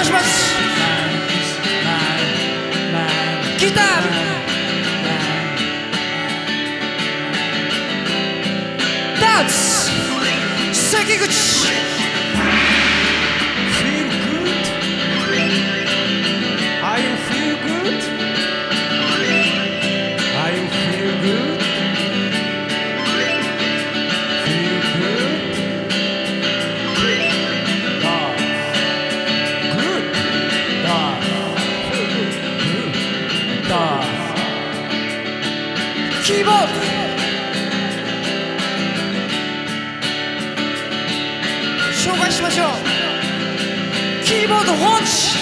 倒します。ギター。ダーツ。関口。キーボード紹介しましょう。キーボード本地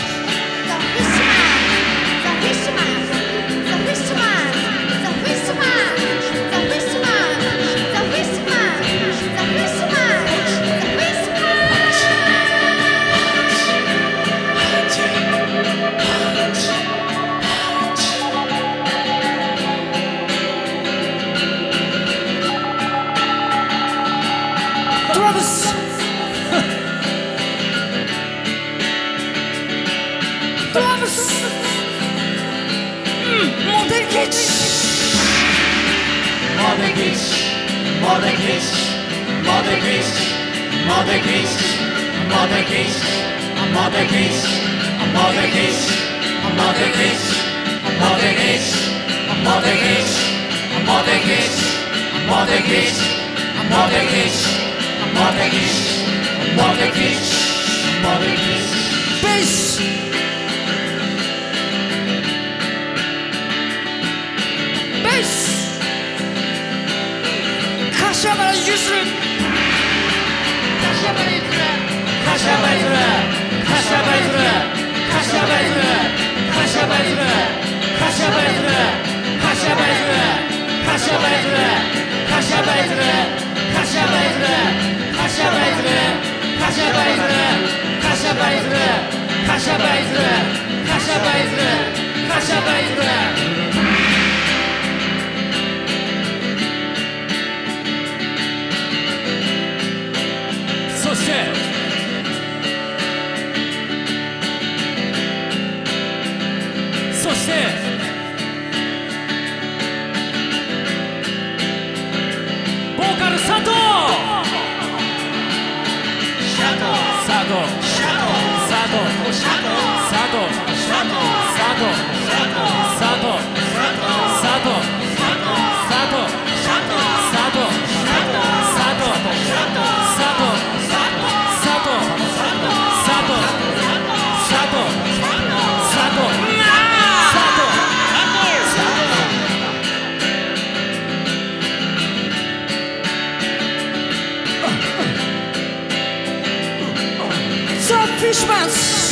Travis Modern Modern Geç Modern Geç Modern Geç Modern Geç Modern Geç Modern Geç Modern Geç Modern Geç Modern Geç Modern Geç Modern Geç Modern Geç Modern Geç Modern Geç Modern Geç シャバイズ。カシャバイズ。カシャバイズ。そして。そして。ボーカル佐藤。佐藤。佐藤。佐藤佐藤佐藤佐藤佐藤 of Christmas.